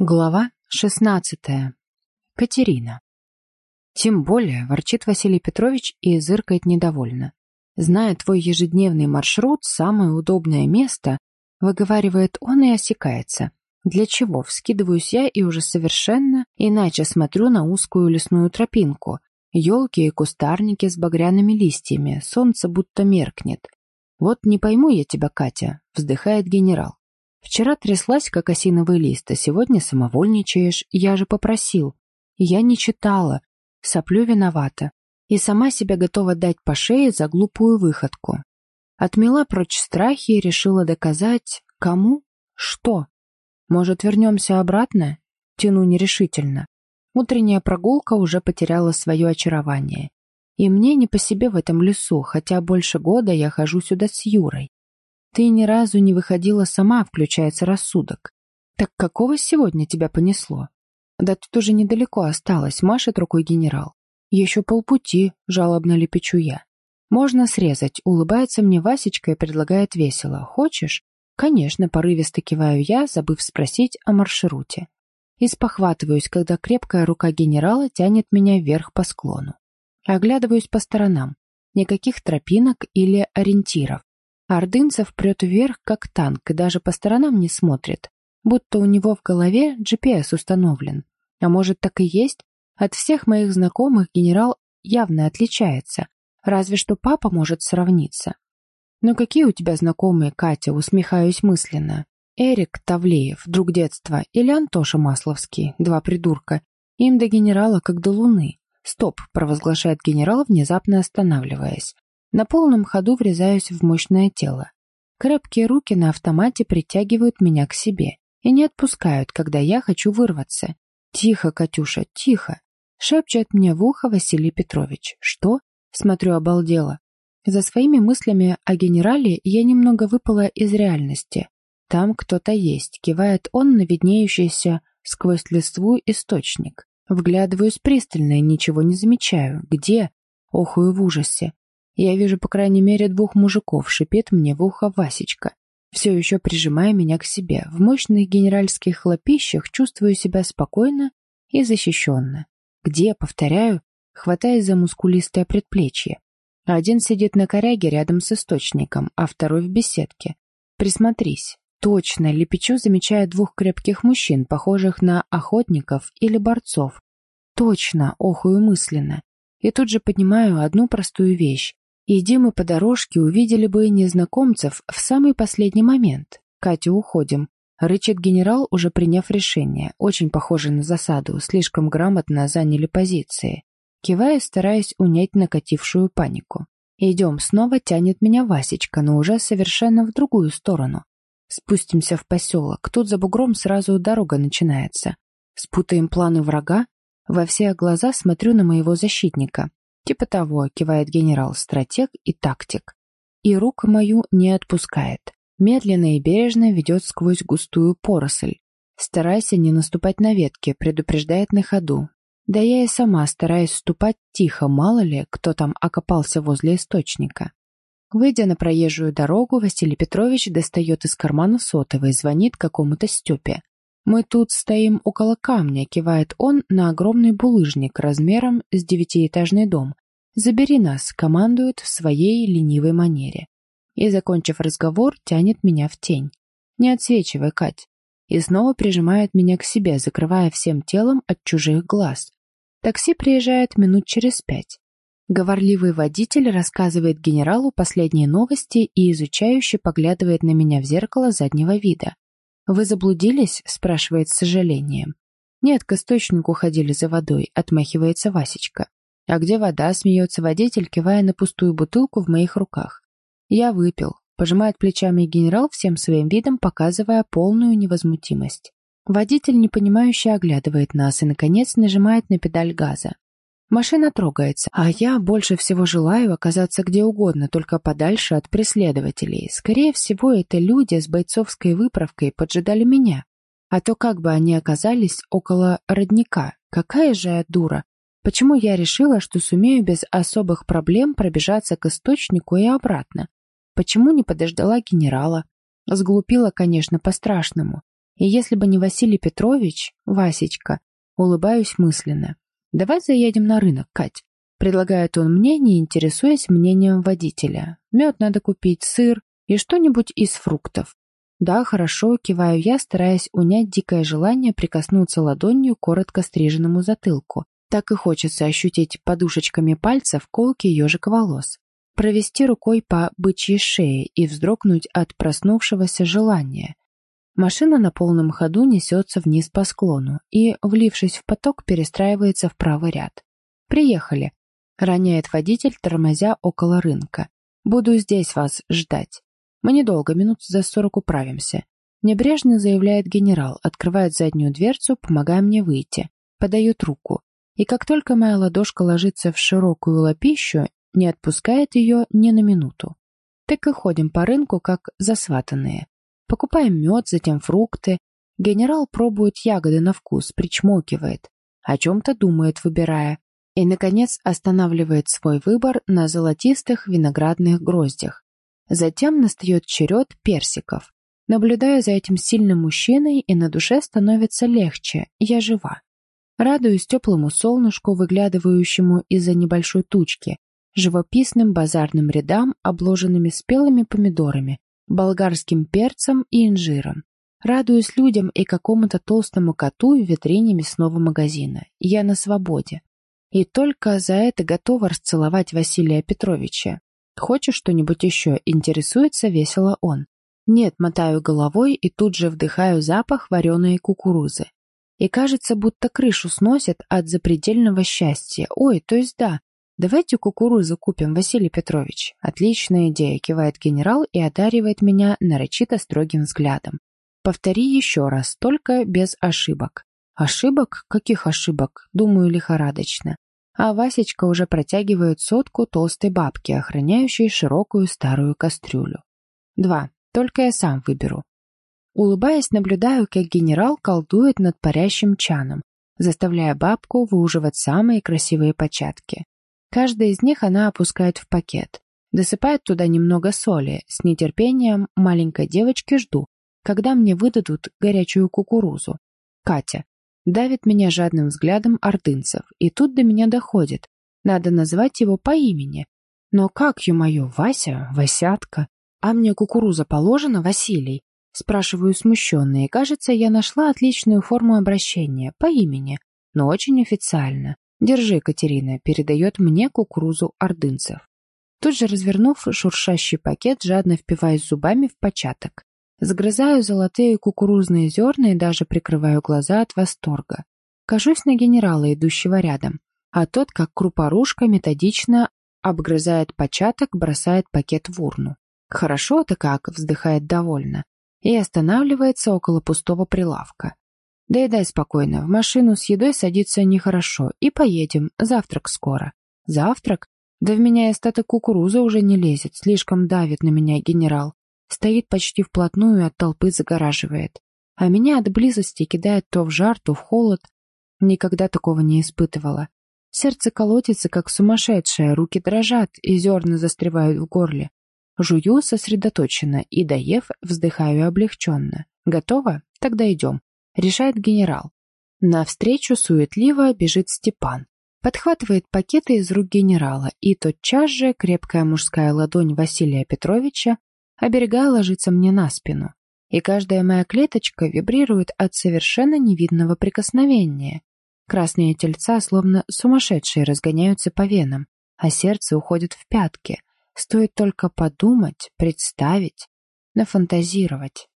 Глава шестнадцатая. Катерина. Тем более, ворчит Василий Петрович и зыркает недовольно. Зная твой ежедневный маршрут, самое удобное место, выговаривает он и осекается. Для чего? Вскидываюсь я и уже совершенно иначе смотрю на узкую лесную тропинку. Елки и кустарники с багряными листьями, солнце будто меркнет. Вот не пойму я тебя, Катя, вздыхает генерал. Вчера тряслась, как осиновый лист, а сегодня самовольничаешь. Я же попросил. Я не читала. Соплю виновата. И сама себя готова дать по шее за глупую выходку. Отмела прочь страхи и решила доказать... Кому? Что? Может, вернемся обратно? Тяну нерешительно. Утренняя прогулка уже потеряла свое очарование. И мне не по себе в этом лесу, хотя больше года я хожу сюда с Юрой. Ты ни разу не выходила сама, включается рассудок. Так какого сегодня тебя понесло? Да тут уже недалеко осталось, машет рукой генерал. Еще полпути, жалобно лепечу я. Можно срезать, улыбается мне Васечка и предлагает весело. Хочешь? Конечно, порывисто киваю я, забыв спросить о маршруте. И спохватываюсь, когда крепкая рука генерала тянет меня вверх по склону. Оглядываюсь по сторонам. Никаких тропинок или ориентиров. Ордынцев прет вверх, как танк, и даже по сторонам не смотрит, будто у него в голове GPS установлен. А может, так и есть? От всех моих знакомых генерал явно отличается, разве что папа может сравниться. «Ну какие у тебя знакомые, Катя?» — усмехаюсь мысленно. Эрик Тавлеев, друг детства, или Антоша Масловский, два придурка. Им до генерала как до луны. «Стоп!» — провозглашает генерал, внезапно останавливаясь. На полном ходу врезаюсь в мощное тело. Крепкие руки на автомате притягивают меня к себе и не отпускают, когда я хочу вырваться. «Тихо, Катюша, тихо!» — шепчет мне в ухо Василий Петрович. «Что?» — смотрю обалдело. За своими мыслями о генерале я немного выпала из реальности. Там кто-то есть, кивает он на виднеющийся сквозь листву источник. Вглядываюсь пристально и ничего не замечаю. Где? Охую в ужасе. Я вижу по крайней мере двух мужиков, шипит мне в ухо Васечка, все еще прижимая меня к себе. В мощных генеральских хлопищах чувствую себя спокойно и защищенно. Где, повторяю, хватаясь за мускулистое предплечье. Один сидит на коряге рядом с источником, а второй в беседке. Присмотрись. Точно, Лепечу замечает двух крепких мужчин, похожих на охотников или борцов. Точно, охую мысленно. И тут же поднимаю одну простую вещь. Иди мы по дорожке, увидели бы незнакомцев в самый последний момент. Катя, уходим. Рычит генерал, уже приняв решение. Очень похоже на засаду, слишком грамотно заняли позиции. Кивая, стараясь унять накатившую панику. Идем, снова тянет меня Васечка, но уже совершенно в другую сторону. Спустимся в поселок. Тут за бугром сразу дорога начинается. Спутаем планы врага. Во все глаза смотрю на моего защитника. «Типа того», — кивает генерал, стратег и тактик. И руку мою не отпускает. Медленно и бережно ведет сквозь густую поросль. Старайся не наступать на ветки, предупреждает на ходу. Да я и сама стараюсь ступать тихо, мало ли, кто там окопался возле источника. Выйдя на проезжую дорогу, Василий Петрович достает из кармана сотовый и звонит какому-то Степе. «Мы тут стоим около камня», — кивает он на огромный булыжник размером с девятиэтажный дом. «Забери нас», — командует в своей ленивой манере. И, закончив разговор, тянет меня в тень. «Не отсвечивай, Кать». И снова прижимает меня к себе, закрывая всем телом от чужих глаз. Такси приезжает минут через пять. Говорливый водитель рассказывает генералу последние новости и изучающе поглядывает на меня в зеркало заднего вида. «Вы заблудились?» — спрашивает с сожалением. «Нет, к источнику ходили за водой», — отмахивается Васечка. «А где вода?» — смеется водитель, кивая на пустую бутылку в моих руках. «Я выпил», — пожимает плечами генерал всем своим видом, показывая полную невозмутимость. Водитель непонимающе оглядывает нас и, наконец, нажимает на педаль газа. Машина трогается, а я больше всего желаю оказаться где угодно, только подальше от преследователей. Скорее всего, это люди с бойцовской выправкой поджидали меня. А то как бы они оказались около родника. Какая же я дура. Почему я решила, что сумею без особых проблем пробежаться к источнику и обратно? Почему не подождала генерала? Сглупила, конечно, по-страшному. И если бы не Василий Петрович, Васечка, улыбаюсь мысленно. «Давай заедем на рынок, Кать», — предлагает он мне, не интересуясь мнением водителя. «Мед надо купить, сыр и что-нибудь из фруктов». «Да, хорошо», — киваю я, стараясь унять дикое желание прикоснуться ладонью к коротко стриженному затылку. Так и хочется ощутить подушечками пальцев колки ежик волос, провести рукой по бычьей шее и вздрогнуть от проснувшегося желания. Машина на полном ходу несется вниз по склону и, влившись в поток, перестраивается в правый ряд. «Приехали», — роняет водитель, тормозя около рынка. «Буду здесь вас ждать. Мы недолго, минут за сорок управимся». Небрежно заявляет генерал, открывает заднюю дверцу, помогая мне выйти. Подает руку. И как только моя ладошка ложится в широкую лапищу, не отпускает ее ни на минуту. Так и ходим по рынку, как засватанные. Покупаем мед, затем фрукты. Генерал пробует ягоды на вкус, причмокивает. О чем-то думает, выбирая. И, наконец, останавливает свой выбор на золотистых виноградных гроздях. Затем настает черед персиков. Наблюдаю за этим сильным мужчиной, и на душе становится легче, я жива. Радуюсь теплому солнышку, выглядывающему из-за небольшой тучки, живописным базарным рядам, обложенными спелыми помидорами, болгарским перцем и инжиром. Радуюсь людям и какому-то толстому коту в витрине мясного магазина. Я на свободе. И только за это готова расцеловать Василия Петровича. Хочешь что-нибудь еще? Интересуется весело он. Нет, мотаю головой и тут же вдыхаю запах вареной кукурузы. И кажется, будто крышу сносят от запредельного счастья. Ой, то есть да, «Давайте кукурузу купим, Василий Петрович». «Отличная идея», — кивает генерал и одаривает меня нарочито строгим взглядом. «Повтори еще раз, только без ошибок». «Ошибок? Каких ошибок?» — думаю лихорадочно. А Васечка уже протягивает сотку толстой бабки, охраняющей широкую старую кастрюлю. «Два. Только я сам выберу». Улыбаясь, наблюдаю, как генерал колдует над парящим чаном, заставляя бабку выуживать самые красивые початки. Каждая из них она опускает в пакет. Досыпает туда немного соли. С нетерпением маленькой девочки жду, когда мне выдадут горячую кукурузу. Катя. Давит меня жадным взглядом ордынцев. И тут до меня доходит. Надо назвать его по имени. Но как, ё-моё, Вася, Васятка? А мне кукуруза положена, Василий? Спрашиваю смущенно, и кажется, я нашла отличную форму обращения, по имени, но очень официально. «Держи, Катерина», передает мне кукурузу ордынцев. Тут же развернув шуршащий пакет, жадно впиваюсь зубами в початок. Сгрызаю золотые кукурузные зерна и даже прикрываю глаза от восторга. Кажусь на генерала, идущего рядом, а тот, как крупорушка, методично обгрызает початок, бросает пакет в урну. «Хорошо-то как!» — вздыхает довольно. И останавливается около пустого прилавка. Доедай спокойно, в машину с едой садиться нехорошо. И поедем, завтрак скоро. Завтрак? Да в меня остаток кукурузы уже не лезет, слишком давит на меня генерал. Стоит почти вплотную и от толпы загораживает. А меня от близости кидает то в жар, то в холод. Никогда такого не испытывала. Сердце колотится, как сумасшедшее, руки дрожат, и зерна застревают в горле. Жую сосредоточенно и, доев, вздыхаю облегченно. Готово? Тогда идем решает генерал. Навстречу суетливо бежит Степан. Подхватывает пакеты из рук генерала, и тотчас же крепкая мужская ладонь Василия Петровича, оберегая, ложится мне на спину. И каждая моя клеточка вибрирует от совершенно невидного прикосновения. Красные тельца, словно сумасшедшие, разгоняются по венам, а сердце уходит в пятки. Стоит только подумать, представить, нафантазировать.